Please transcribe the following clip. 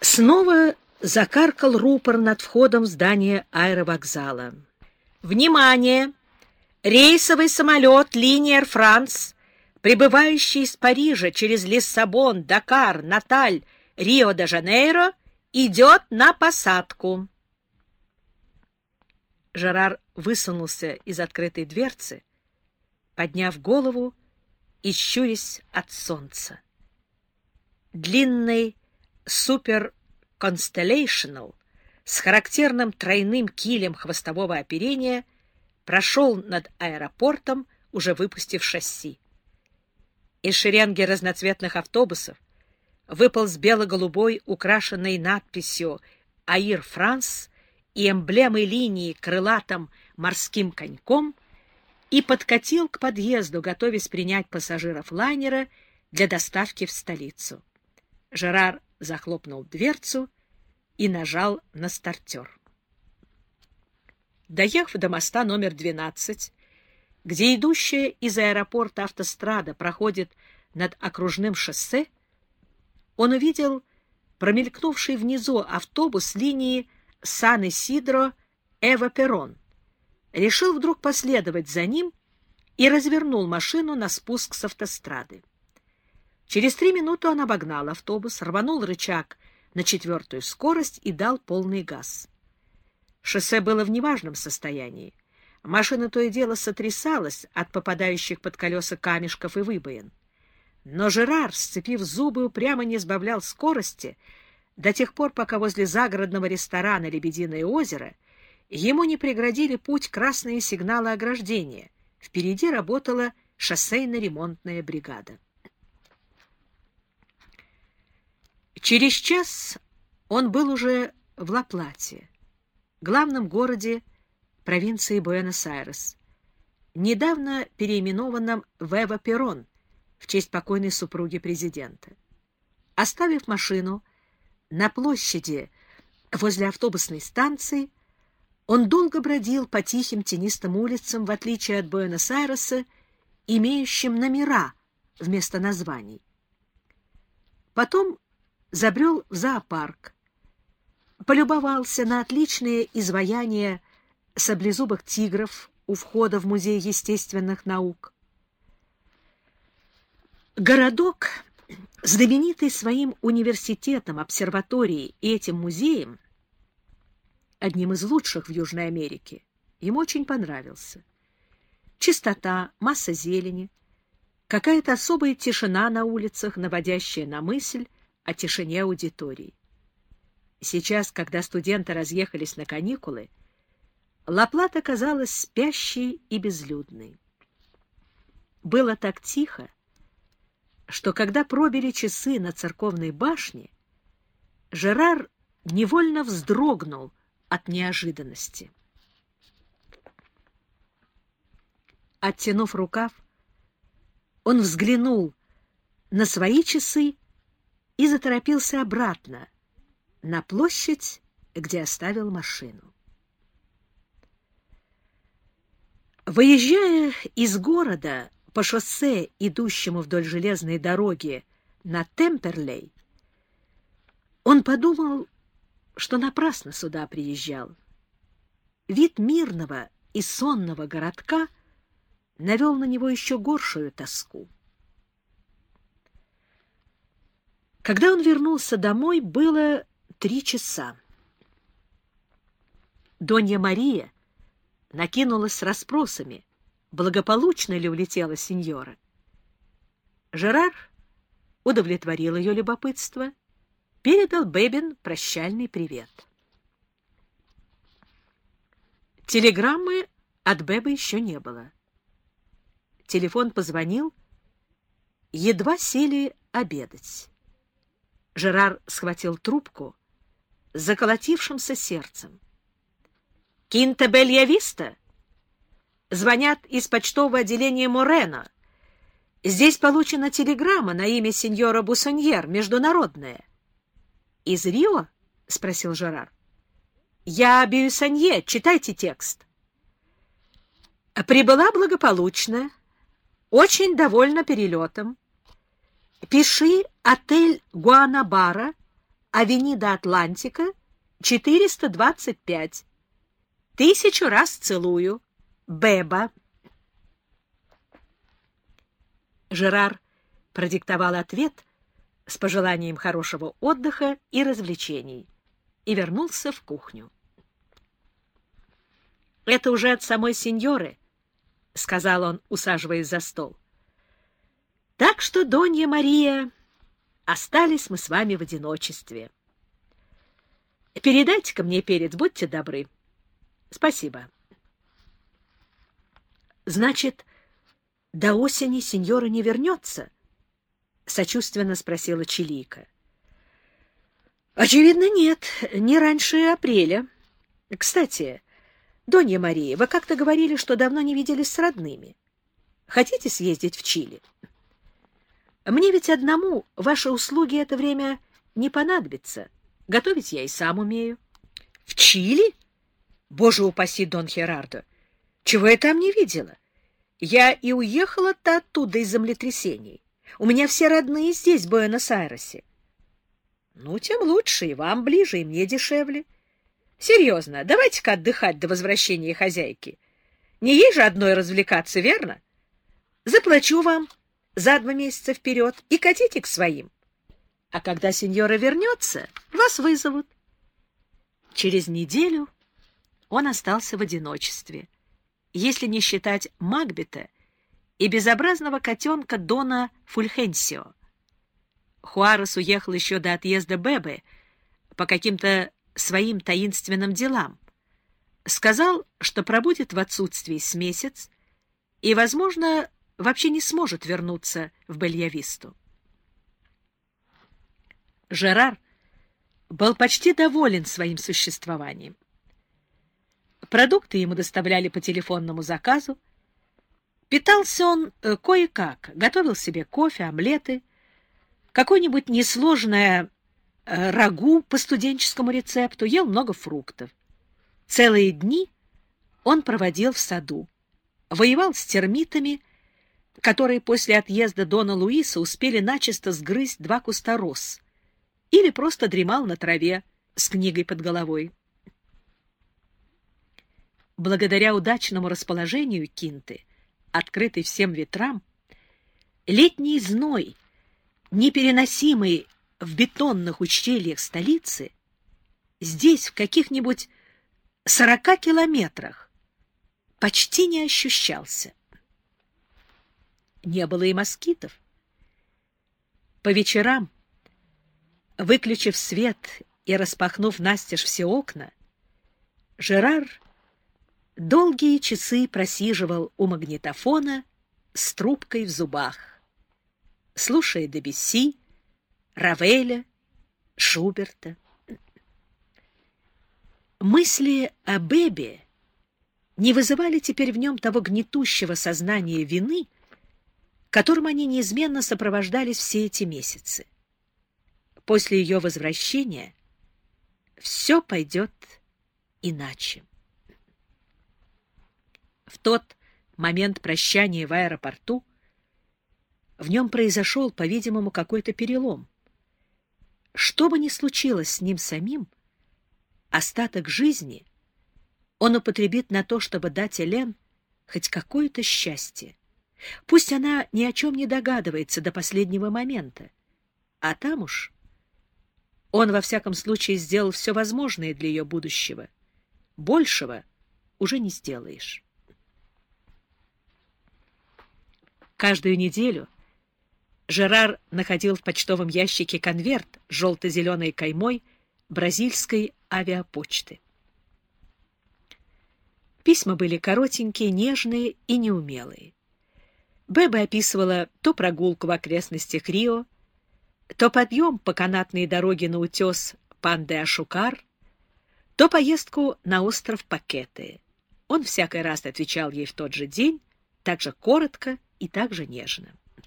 Снова закаркал рупор над входом в здание аэровокзала. «Внимание! Рейсовый самолет линии Air France, прибывающий из Парижа через Лиссабон, Дакар, Наталь, Рио-де-Жанейро, идет на посадку!» Жерар высунулся из открытой дверцы, подняв голову и щурясь от солнца. Длинный Супер Constellational с характерным тройным килем хвостового оперения прошел над аэропортом, уже выпустив шасси. Из шеренги разноцветных автобусов выпал с бело-голубой, украшенной надписью «Аир Франс» и эмблемой линии крылатым морским коньком и подкатил к подъезду, готовясь принять пассажиров лайнера для доставки в столицу. Жерар захлопнул дверцу и нажал на стартер. Доехав до моста номер 12, где идущая из аэропорта автострада проходит над окружным шоссе, он увидел промелькнувший внизу автобус линии Сан-Исидро-Эва-Перрон. Решил вдруг последовать за ним и развернул машину на спуск с автострады. Через три минуты он обогнал автобус, рванул рычаг на четвертую скорость и дал полный газ. Шоссе было в неважном состоянии. Машина то и дело сотрясалась от попадающих под колеса камешков и выбоин. Но Жерар, сцепив зубы, упрямо не сбавлял скорости до тех пор, пока возле загородного ресторана «Лебединое озеро» ему не преградили путь красные сигналы ограждения. Впереди работала шоссейно-ремонтная бригада. Через час он был уже в Ла-Плате, главном городе провинции Буэнос-Айрес, недавно переименованном в Эва-Перрон в честь покойной супруги президента. Оставив машину на площади возле автобусной станции, он долго бродил по тихим тенистым улицам, в отличие от Буэнос-Айреса, имеющим номера вместо названий. Потом забрел в зоопарк, полюбовался на отличные изваяния саблезубых тигров у входа в Музей естественных наук. Городок, знаменитый своим университетом, обсерваторией и этим музеем, одним из лучших в Южной Америке, ему очень понравился. Чистота, масса зелени, какая-то особая тишина на улицах, наводящая на мысль о тишине аудитории. Сейчас, когда студенты разъехались на каникулы, Лаплата казалась спящей и безлюдной. Было так тихо, что когда пробили часы на церковной башне, Жерар невольно вздрогнул от неожиданности. Оттянув рукав, он взглянул на свои часы и заторопился обратно, на площадь, где оставил машину. Выезжая из города по шоссе, идущему вдоль железной дороги на Темперлей, он подумал, что напрасно сюда приезжал. Вид мирного и сонного городка навел на него еще горшую тоску. Когда он вернулся домой, было три часа. Донья Мария накинулась с расспросами, благополучно ли улетела сеньора. Жерар удовлетворил ее любопытство, передал Бэбин прощальный привет. Телеграммы от Бэба еще не было. Телефон позвонил, едва сели обедать. Жерар схватил трубку с заколотившимся сердцем. «Кинта Бельявиста?» «Звонят из почтового отделения Морено. Здесь получена телеграмма на имя сеньора Бусоньер, международная». «Из Рио?» — спросил Жерар. «Я Бюсонье, читайте текст». «Прибыла благополучно, очень довольна перелетом. Пиши отель Гуанабара, Авенида Атлантика, 425. Тысячу раз целую. Беба. Жерар продиктовал ответ с пожеланием хорошего отдыха и развлечений и вернулся в кухню. «Это уже от самой сеньоры», — сказал он, усаживаясь за стол. «Так что, Донья Мария, остались мы с вами в одиночестве. Передайте-ка мне перец, будьте добры. Спасибо». «Значит, до осени сеньора не вернется?» — сочувственно спросила Чилика. «Очевидно, нет, не раньше апреля. Кстати, Донья Мария, вы как-то говорили, что давно не виделись с родными. Хотите съездить в Чили? Мне ведь одному ваши услуги это время не понадобятся. Готовить я и сам умею». «В Чили? Боже упаси, Дон Херардо! Чего я там не видела?» Я и уехала-то оттуда из землетрясений. У меня все родные здесь, в Буэнос-Айресе. Ну, тем лучше, и вам ближе, и мне дешевле. Серьезно, давайте-ка отдыхать до возвращения хозяйки. Не ей же одной развлекаться, верно? Заплачу вам за два месяца вперед и катите к своим. А когда сеньора вернется, вас вызовут. Через неделю он остался в одиночестве если не считать Макбета и безобразного котенка Дона Фульхенсио. Хуарес уехал еще до отъезда Бебе по каким-то своим таинственным делам. Сказал, что пробудет в отсутствии с месяц и, возможно, вообще не сможет вернуться в Бельявисту. Жерар был почти доволен своим существованием. Продукты ему доставляли по телефонному заказу. Питался он э, кое-как, готовил себе кофе, омлеты, какое-нибудь несложное э, рагу по студенческому рецепту, ел много фруктов. Целые дни он проводил в саду, воевал с термитами, которые после отъезда Дона Луиса успели начисто сгрызть два куста роз, или просто дремал на траве с книгой под головой благодаря удачному расположению Кинты, открытой всем ветрам, летний зной, непереносимый в бетонных ущельях столицы, здесь, в каких-нибудь сорока километрах, почти не ощущался. Не было и москитов. По вечерам, выключив свет и распахнув настежь все окна, Жерар долгие часы просиживал у магнитофона с трубкой в зубах, слушая Дебюсси, Равеля, Шуберта. Мысли о Бебе не вызывали теперь в нем того гнетущего сознания вины, которым они неизменно сопровождались все эти месяцы. После ее возвращения все пойдет иначе. В тот момент прощания в аэропорту в нем произошел, по-видимому, какой-то перелом. Что бы ни случилось с ним самим, остаток жизни он употребит на то, чтобы дать Элен хоть какое-то счастье. Пусть она ни о чем не догадывается до последнего момента, а там уж он, во всяком случае, сделал все возможное для ее будущего. Большего уже не сделаешь. Каждую неделю Жерар находил в почтовом ящике конверт с желто-зеленой каймой бразильской авиапочты. Письма были коротенькие, нежные и неумелые. Беба описывала то прогулку в окрестностях Рио, то подъем по канатной дороге на утес Панде-Ашукар, то поездку на остров Пакеты. Он всякий раз отвечал ей в тот же день, так же коротко и так же нежно.